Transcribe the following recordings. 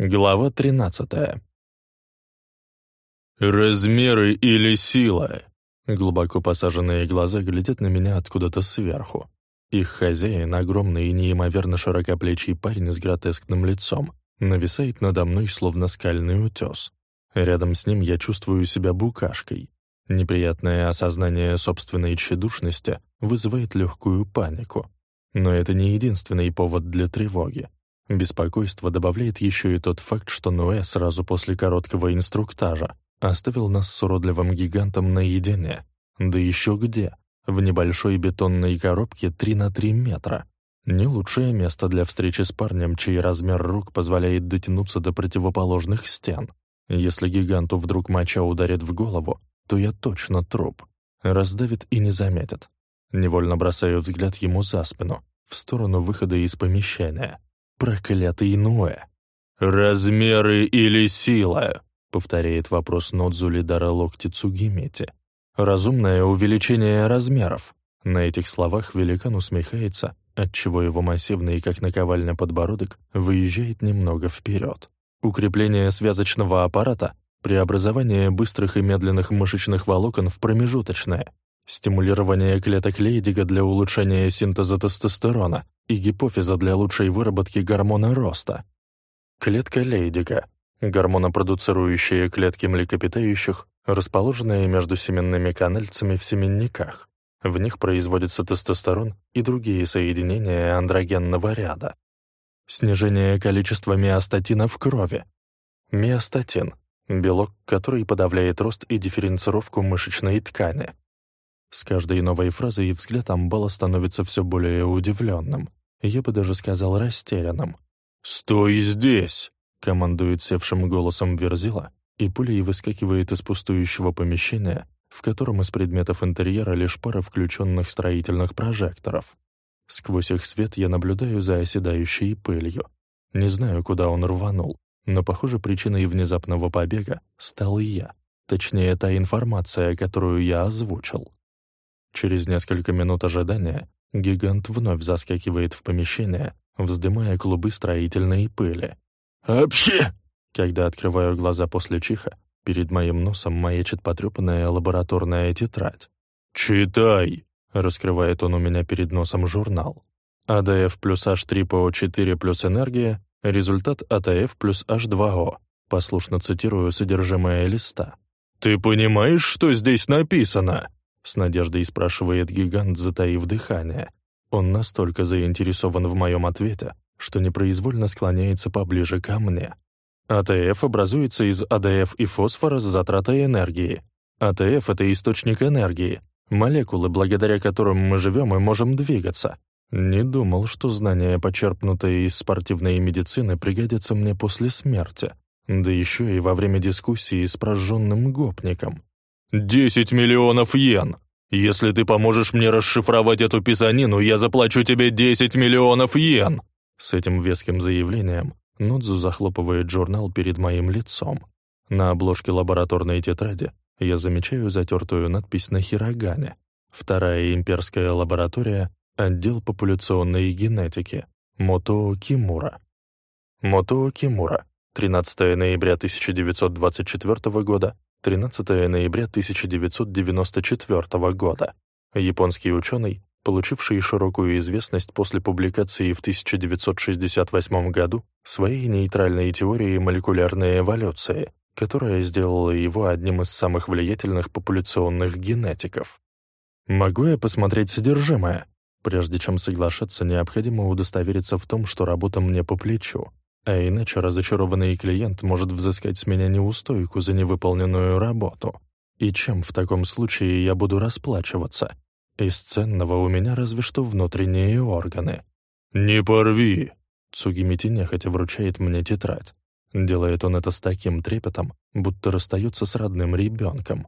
Глава 13. «Размеры или сила?» Глубоко посаженные глаза глядят на меня откуда-то сверху. Их хозяин, огромный и неимоверно широкоплечий парень с гротескным лицом, нависает надо мной, словно скальный утес. Рядом с ним я чувствую себя букашкой. Неприятное осознание собственной тщедушности вызывает легкую панику. Но это не единственный повод для тревоги. Беспокойство добавляет еще и тот факт, что Ноэ сразу после короткого инструктажа оставил нас с уродливым гигантом наедине. Да еще где? В небольшой бетонной коробке 3 на 3 метра. Не лучшее место для встречи с парнем, чей размер рук позволяет дотянуться до противоположных стен. Если гиганту вдруг моча ударит в голову, то я точно труп. Раздавит и не заметит. Невольно бросаю взгляд ему за спину, в сторону выхода из помещения. Проклятый Ноэ. «Размеры или сила?» — повторяет вопрос Нодзули Дара Локти Цугимети. «Разумное увеличение размеров». На этих словах великан усмехается, отчего его массивный, как наковальня подбородок, выезжает немного вперед. Укрепление связочного аппарата, преобразование быстрых и медленных мышечных волокон в промежуточное, стимулирование клеток Лейдига для улучшения синтеза тестостерона и гипофиза для лучшей выработки гормона роста. Клетка Лейдига — гормонопродуцирующие клетки млекопитающих, расположенные между семенными канальцами в семенниках. В них производится тестостерон и другие соединения андрогенного ряда. Снижение количества миостатина в крови. Миостатин — белок, который подавляет рост и дифференцировку мышечной ткани. С каждой новой фразой взгляд Амбала становится все более удивленным. Я бы даже сказал растерянным. «Стой здесь!» — командует севшим голосом Верзила, и пулей выскакивает из пустующего помещения, в котором из предметов интерьера лишь пара включенных строительных прожекторов. Сквозь их свет я наблюдаю за оседающей пылью. Не знаю, куда он рванул, но, похоже, причиной внезапного побега стал я, точнее, та информация, которую я озвучил. Через несколько минут ожидания гигант вновь заскакивает в помещение, вздымая клубы строительной пыли. «Вообще!» Когда открываю глаза после чиха, перед моим носом маячит потрепанная лабораторная тетрадь. «Читай!» — раскрывает он у меня перед носом журнал. АДФ плюс H3PO4 плюс энергия, результат АТФ плюс H2O. Послушно цитирую содержимое листа. «Ты понимаешь, что здесь написано?» С надеждой спрашивает гигант, затаив дыхание. Он настолько заинтересован в моем ответе, что непроизвольно склоняется поближе ко мне. АТФ образуется из АДФ и фосфора с затратой энергии. АТФ — это источник энергии, молекулы, благодаря которым мы живем и можем двигаться. Не думал, что знания, почерпнутые из спортивной медицины, пригодятся мне после смерти, да еще и во время дискуссии с прожженным гопником. «Десять миллионов йен! Если ты поможешь мне расшифровать эту писанину, я заплачу тебе десять миллионов йен!» С этим веским заявлением Нодзу захлопывает журнал перед моим лицом. На обложке лабораторной тетради я замечаю затертую надпись на хирогане. Вторая имперская лаборатория — отдел популяционной генетики. Мотоо Кимура. Мотоо Кимура. 13 ноября 1924 года 13 ноября 1994 года. Японский ученый, получивший широкую известность после публикации в 1968 году своей нейтральной теории молекулярной эволюции, которая сделала его одним из самых влиятельных популяционных генетиков. Могу я посмотреть содержимое? Прежде чем соглашаться, необходимо удостовериться в том, что работа мне по плечу, а иначе разочарованный клиент может взыскать с меня неустойку за невыполненную работу. И чем в таком случае я буду расплачиваться? Из ценного у меня разве что внутренние органы. «Не порви!» Цугимити нехотя вручает мне тетрадь. Делает он это с таким трепетом, будто расстается с родным ребенком.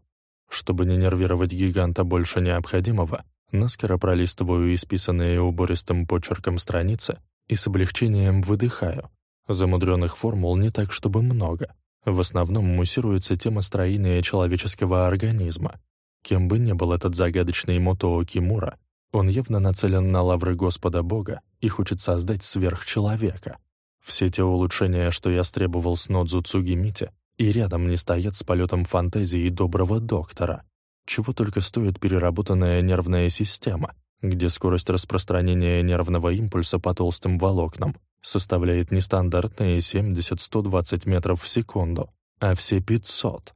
Чтобы не нервировать гиганта больше необходимого, наскоро пролистываю исписанные убористым почерком страницы и с облегчением выдыхаю. Замудренных формул не так, чтобы много. В основном муссируется тема строения человеческого организма. Кем бы ни был этот загадочный Мотоо Кимура, он явно нацелен на лавры Господа Бога и хочет создать сверхчеловека. Все те улучшения, что я стребовал с Нодзу Цугимите, и рядом не стоят с полетом фантазии доброго доктора. Чего только стоит переработанная нервная система, где скорость распространения нервного импульса по толстым волокнам составляет не стандартные 70-120 метров в секунду, а все 500.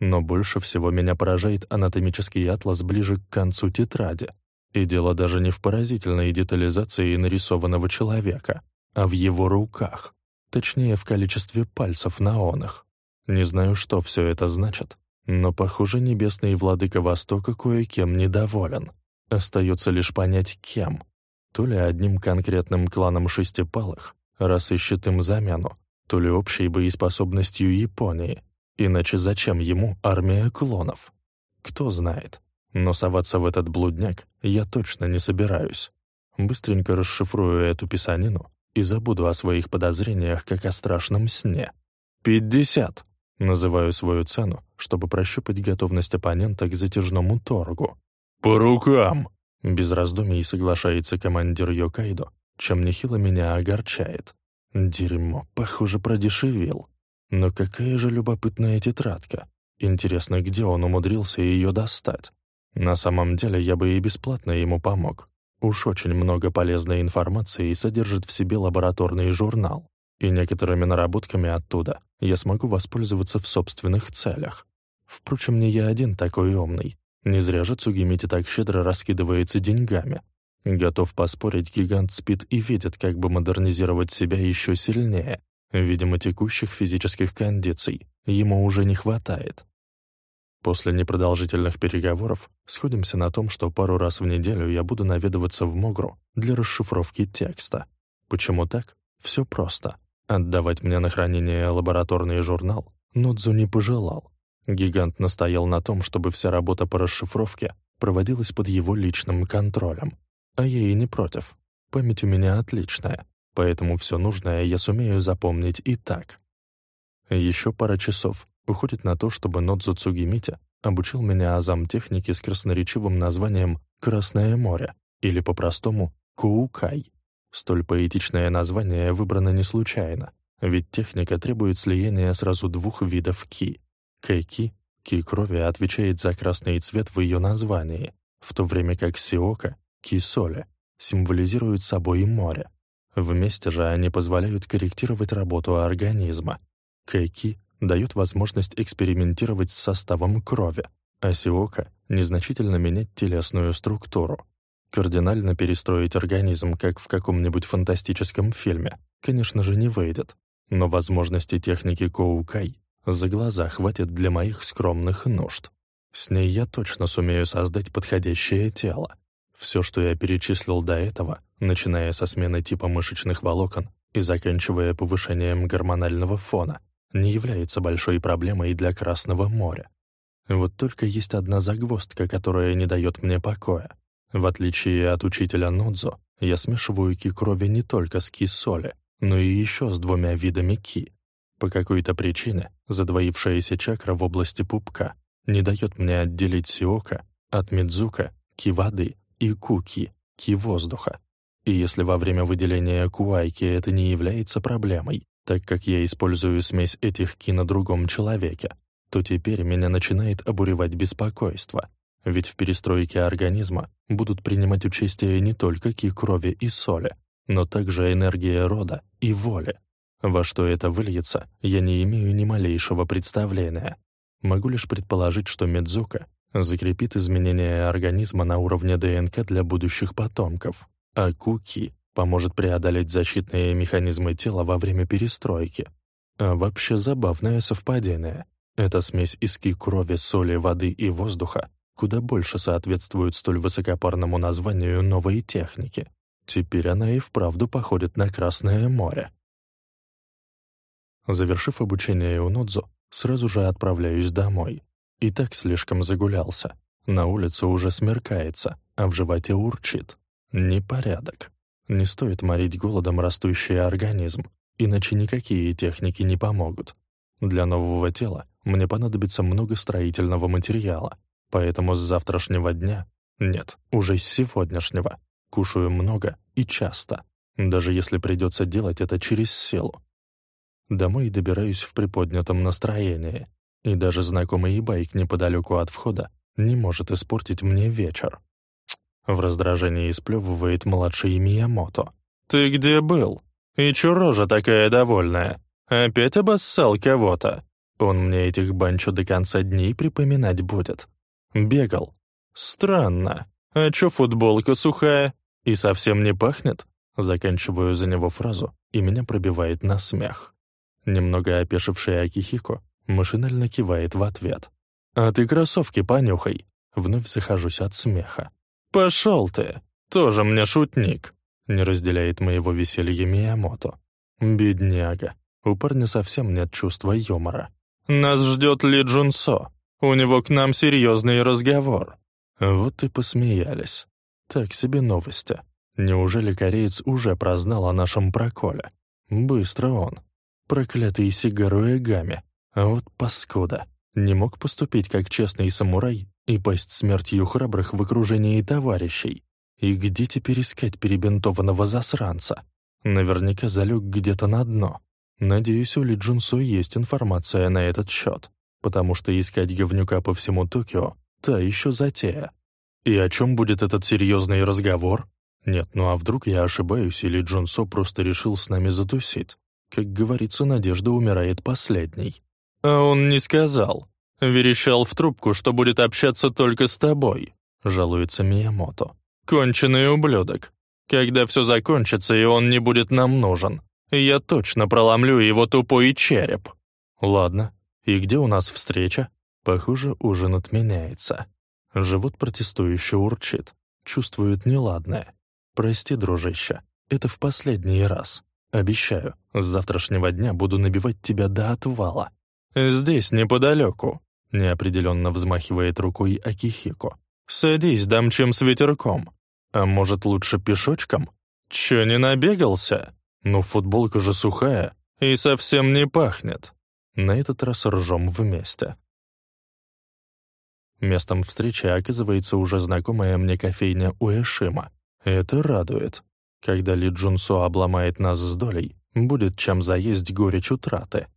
Но больше всего меня поражает анатомический атлас ближе к концу тетради. И дело даже не в поразительной детализации нарисованного человека, а в его руках, точнее, в количестве пальцев на онах. Не знаю, что все это значит, но, похоже, небесный владыка Востока кое-кем недоволен. Остается лишь понять, кем. То ли одним конкретным кланом шестипалых, раз ищет им замену, то ли общей боеспособностью Японии. Иначе зачем ему армия клонов? Кто знает. Но соваться в этот блудняк я точно не собираюсь. Быстренько расшифрую эту писанину и забуду о своих подозрениях, как о страшном сне. «Пятьдесят!» Называю свою цену, чтобы прощупать готовность оппонента к затяжному торгу. «По рукам!» Без раздумий соглашается командир Йокайдо, чем нехило меня огорчает. Дерьмо, похоже, продешевил. Но какая же любопытная тетрадка. Интересно, где он умудрился ее достать? На самом деле, я бы и бесплатно ему помог. Уж очень много полезной информации содержит в себе лабораторный журнал, и некоторыми наработками оттуда я смогу воспользоваться в собственных целях. Впрочем, не я один такой умный. Не зря же Цугимити так щедро раскидывается деньгами. Готов поспорить, гигант спит и видит, как бы модернизировать себя еще сильнее. Видимо, текущих физических кондиций ему уже не хватает. После непродолжительных переговоров сходимся на том, что пару раз в неделю я буду наведываться в Могру для расшифровки текста. Почему так? Все просто. Отдавать мне на хранение лабораторный журнал Нодзу не пожелал. Гигант настоял на том, чтобы вся работа по расшифровке проводилась под его личным контролем. А я и не против. Память у меня отличная, поэтому все нужное я сумею запомнить и так. Еще пара часов уходит на то, чтобы Нодзу Цугимити обучил меня азам техники с красноречивым названием «Красное море» или по-простому «Куукай». Столь поэтичное название выбрано не случайно, ведь техника требует слияния сразу двух видов ки. Кэки, ки крови, отвечает за красный цвет в ее названии, в то время как сиока, ки соли, символизирует собой море. Вместе же они позволяют корректировать работу организма. Кэки дают возможность экспериментировать с составом крови, а сиока — незначительно менять телесную структуру. Кардинально перестроить организм, как в каком-нибудь фантастическом фильме, конечно же, не выйдет. Но возможности техники Коукай за глаза хватит для моих скромных нужд. С ней я точно сумею создать подходящее тело. Все, что я перечислил до этого, начиная со смены типа мышечных волокон и заканчивая повышением гормонального фона, не является большой проблемой для Красного моря. Вот только есть одна загвоздка, которая не дает мне покоя. В отличие от учителя Нодзо, я смешиваю ки крови не только с ки-соли, но и еще с двумя видами ки. По какой-то причине задвоившаяся чакра в области пупка не дает мне отделить сиока от мидзука, ки-воды и куки, ки-воздуха. И если во время выделения куайки это не является проблемой, так как я использую смесь этих ки на другом человеке, то теперь меня начинает обуревать беспокойство, ведь в перестройке организма будут принимать участие не только ки крови и соли, но также энергия рода и воли. Во что это выльется, я не имею ни малейшего представления. Могу лишь предположить, что Медзука закрепит изменения организма на уровне ДНК для будущих потомков, а Куки поможет преодолеть защитные механизмы тела во время перестройки. А вообще забавное совпадение. Эта смесь из ки крови, соли, воды и воздуха куда больше соответствует столь высокопарному названию новой техники. Теперь она и вправду походит на Красное море. Завершив обучение у Нодзо, сразу же отправляюсь домой. И так слишком загулялся. На улице уже смеркается, а в животе урчит. Непорядок. Не стоит морить голодом растущий организм, иначе никакие техники не помогут. Для нового тела мне понадобится много строительного материала, поэтому с завтрашнего дня, нет, уже с сегодняшнего, кушаю много и часто. даже если придется делать это через силу. Домой добираюсь в приподнятом настроении, и даже знакомый байк неподалеку от входа не может испортить мне вечер. В раздражении сплевывает младший Миямото. «Ты где был? И чё рожа такая довольная? Опять обоссал кого-то? Он мне этих банчо до конца дней припоминать будет. Бегал. Странно. А чё футболка сухая? И совсем не пахнет?» Заканчиваю за него фразу, и меня пробивает на смех. Немного опешивший Акихико машинально кивает в ответ. «А ты кроссовки понюхай!» Вновь захожусь от смеха. «Пошел ты! Тоже мне шутник!» Не разделяет моего веселья Миямото. «Бедняга! У парня совсем нет чувства юмора. Нас ждет Ли Джунсо. У него к нам серьезный разговор». Вот и посмеялись. Так себе новости. Неужели кореец уже прознал о нашем проколе? Быстро он. Проклятый Сигару Эгами. А вот паскуда. Не мог поступить как честный самурай и пасть смертью храбрых в окружении товарищей. И где теперь искать перебинтованного засранца? Наверняка залег где-то на дно. Надеюсь, у Ли Джунсу есть информация на этот счет, потому что искать говнюка по всему Токио — та еще затея. И о чем будет этот серьезный разговор? Нет, ну а вдруг я ошибаюсь, или Джунсо просто решил с нами затусить? Как говорится, надежда умирает последней. А он не сказал. Верещал в трубку, что будет общаться только с тобой, жалуется Миямото. Конченый ублюдок. Когда все закончится, и он не будет нам нужен, я точно проломлю его тупой череп. Ладно, и где у нас встреча? Похоже, ужин отменяется. Живот протестующе урчит. Чувствует неладное. «Прости, дружище, это в последний раз. Обещаю, с завтрашнего дня буду набивать тебя до отвала». «Здесь, неподалеку», — неопределенно взмахивает рукой Акихико. «Садись, дам чем с ветерком. А может, лучше пешочком? Чё, не набегался? Ну, футболка же сухая и совсем не пахнет». На этот раз ржем вместе. Местом встречи оказывается уже знакомая мне кофейня Уэшима. Это радует. Когда Ли Джунсо обломает нас с долей, будет чем заесть горечь утраты.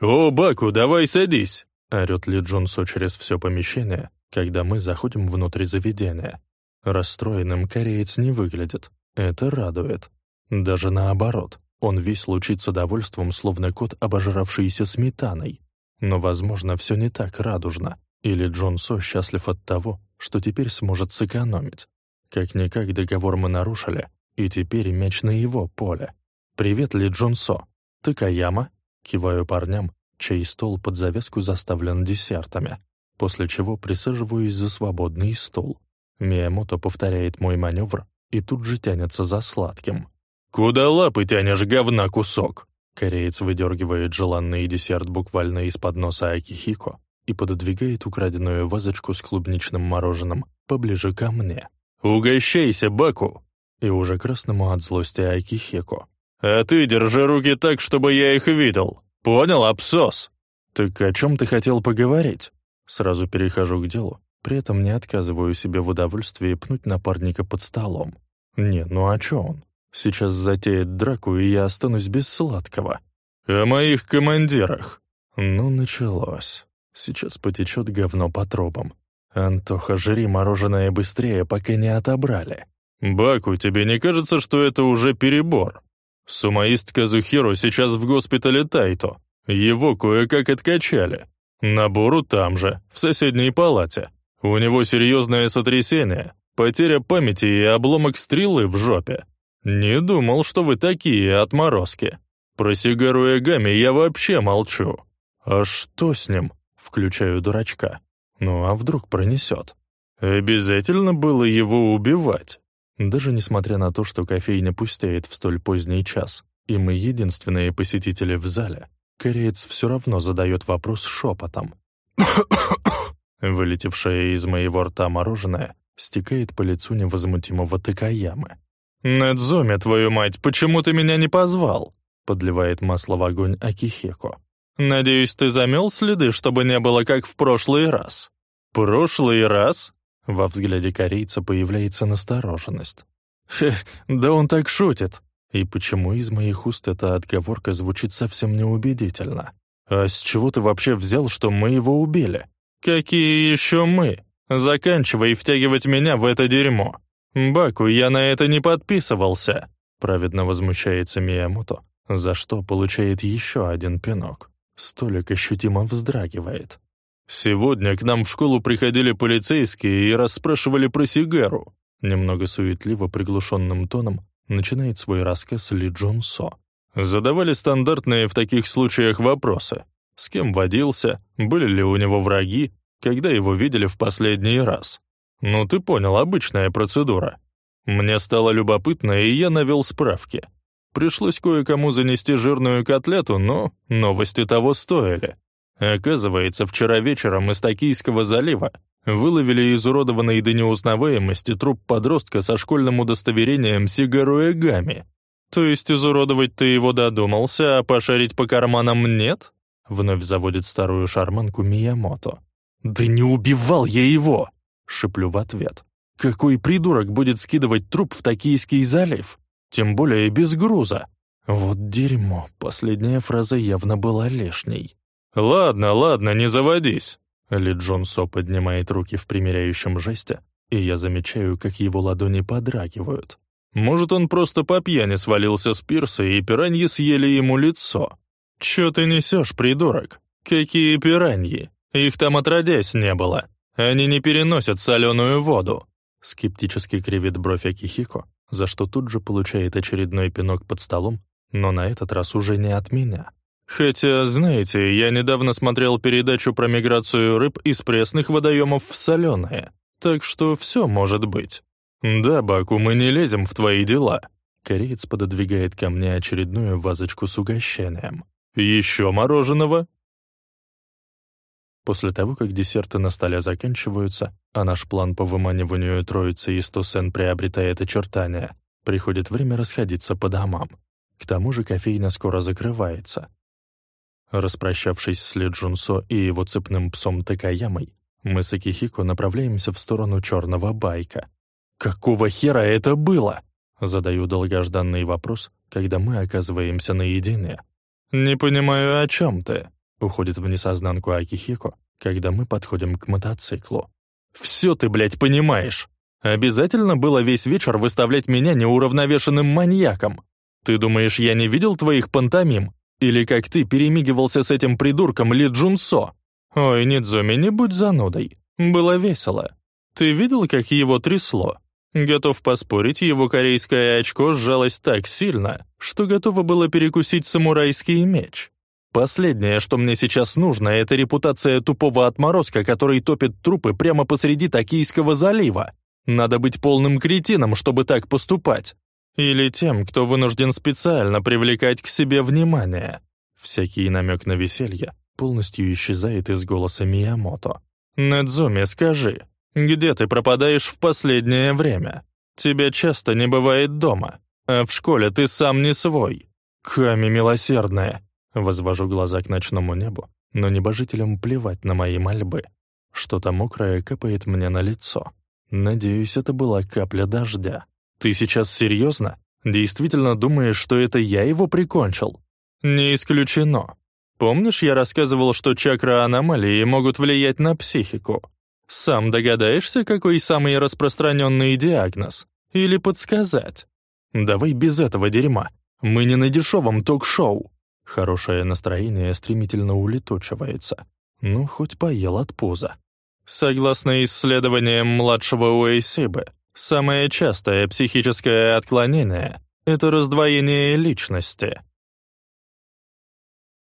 «О, Баку, давай садись!» — орёт Ли Джунсо через все помещение, когда мы заходим внутрь заведения. Расстроенным кореец не выглядит. Это радует. Даже наоборот, он весь лучится довольством, словно кот, обожравшийся сметаной. Но, возможно, все не так радужно. Или Джон Со счастлив от того, что теперь сможет сэкономить. Как-никак договор мы нарушили, и теперь мяч на его поле. «Привет, Ли Джунсо. Ты Каяма?» Киваю парням, чей стол под завязку заставлен десертами, после чего присаживаюсь за свободный стул. Миямото повторяет мой маневр и тут же тянется за сладким. «Куда лапы тянешь, говна кусок?» Кореец выдергивает желанный десерт буквально из-под носа Акихико и пододвигает украденную вазочку с клубничным мороженым поближе ко мне. «Угощайся, Баку!» И уже красному от злости Акихеко. «А ты держи руки так, чтобы я их видел. Понял, абсос?» «Так о чем ты хотел поговорить?» Сразу перехожу к делу, при этом не отказываю себе в удовольствии пнуть напарника под столом. «Не, ну а чё он? Сейчас затеет драку, и я останусь без сладкого». «О моих командирах!» Ну, началось. Сейчас потечет говно по тропам. «Антоха, жри мороженое быстрее, пока не отобрали». «Баку, тебе не кажется, что это уже перебор? Сумаист Казухиро сейчас в госпитале Тайто. Его кое-как откачали. Набору там же, в соседней палате. У него серьезное сотрясение, потеря памяти и обломок стрелы в жопе. Не думал, что вы такие отморозки. Про Сигару Эгами я вообще молчу. А что с ним?» Включаю дурачка. Ну а вдруг пронесет? Обязательно было его убивать. Даже несмотря на то, что кофейня пустеет в столь поздний час, и мы единственные посетители в зале, кореец все равно задает вопрос шепотом. Вылетевшее из моего рта мороженое стекает по лицу невозмутимого Такаямы. «Недзуми, твою мать, почему ты меня не позвал?» подливает масло в огонь Акихеко. «Надеюсь, ты замел следы, чтобы не было как в прошлый раз?» «Прошлый раз?» Во взгляде корейца появляется настороженность. Хе, да он так шутит. И почему из моих уст эта отговорка звучит совсем неубедительно? А с чего ты вообще взял, что мы его убили? Какие еще мы? Заканчивай втягивать меня в это дерьмо. Баку, я на это не подписывался. Праведно возмущается Миямото, за что получает еще один пинок. Столик ощутимо вздрагивает. «Сегодня к нам в школу приходили полицейские и расспрашивали про сигару». Немного суетливо приглушенным тоном начинает свой рассказ Ли Джон Со. Задавали стандартные в таких случаях вопросы. С кем водился, были ли у него враги, когда его видели в последний раз. Ну, ты понял, обычная процедура. Мне стало любопытно, и я навел справки. Пришлось кое-кому занести жирную котлету, но новости того стоили. Оказывается, вчера вечером из Токийского залива выловили изуродованный до неузнаваемости труп подростка со школьным удостоверением Сигару Эгами. То есть изуродовать ты его додумался, а пошарить по карманам нет? Вновь заводит старую шарманку Миямото. «Да не убивал я его!» — шиплю в ответ. «Какой придурок будет скидывать труп в Токийский залив? Тем более без груза. Вот дерьмо, последняя фраза явно была лишней. «Ладно, ладно, не заводись!» Ли Джон Со поднимает руки в примиряющем жесте, и я замечаю, как его ладони подрагивают. Может, он просто по пьяни свалился с пирса, и пираньи съели ему лицо. «Чё ты несешь, придурок? Какие пираньи? Их там отродясь не было. Они не переносят соленую воду». Скептически кривит бровь Акихико, за что тут же получает очередной пинок под столом, но на этот раз уже не от меня. Хотя, знаете, я недавно смотрел передачу про миграцию рыб из пресных водоемов в соленые, так что все может быть. Да, Баку, мы не лезем в твои дела. Кореец пододвигает ко мне очередную вазочку с угощением. Еще мороженого? После того, как десерты на столе заканчиваются, а наш план по выманиванию троицы из Тусен приобретает очертания, приходит время расходиться по домам. К тому же кофейня скоро закрывается. Распрощавшись с Ли Джунсо и его цепным псом Такаямой, мы с Акихико направляемся в сторону черного байка. «Какого хера это было?» Задаю долгожданный вопрос, когда мы оказываемся наедине. «Не понимаю, о чем ты?» Уходит в несознанку Акихико, когда мы подходим к мотоциклу. «Все ты, блядь, понимаешь! Обязательно было весь вечер выставлять меня неуравновешенным маньяком? Ты думаешь, я не видел твоих пантомим? Или как ты перемигивался с этим придурком Ли Джунсо? Ой, Нидзуми, не будь занудой. Было весело. Ты видел, как его трясло? Готов поспорить, его корейское очко сжалось так сильно, что готово было перекусить самурайский меч. Последнее, что мне сейчас нужно, это репутация тупого отморозка, который топит трупы прямо посреди Токийского залива. Надо быть полным кретином, чтобы так поступать. Или тем, кто вынужден специально привлекать к себе внимание. Всякий намек на веселье полностью исчезает из голоса Миямото. «Недзуми, скажи, где ты пропадаешь в последнее время? Тебя часто не бывает дома, а в школе ты сам не свой. Ками милосердная, Возвожу глаза к ночному небу, но небожителям плевать на мои мольбы. Что-то мокрое капает мне на лицо. Надеюсь, это была капля дождя. Ты сейчас серьезно? Действительно думаешь, что это я его прикончил? Не исключено. Помнишь, я рассказывал, что чакра-аномалии могут влиять на психику? Сам догадаешься, какой самый распространенный диагноз? Или подсказать? Давай без этого дерьма. Мы не на дешевом ток-шоу. Хорошее настроение стремительно улетучивается. Ну, хоть поел от пуза. Согласно исследованиям младшего Уэйсибы, самое частое психическое отклонение — это раздвоение личности.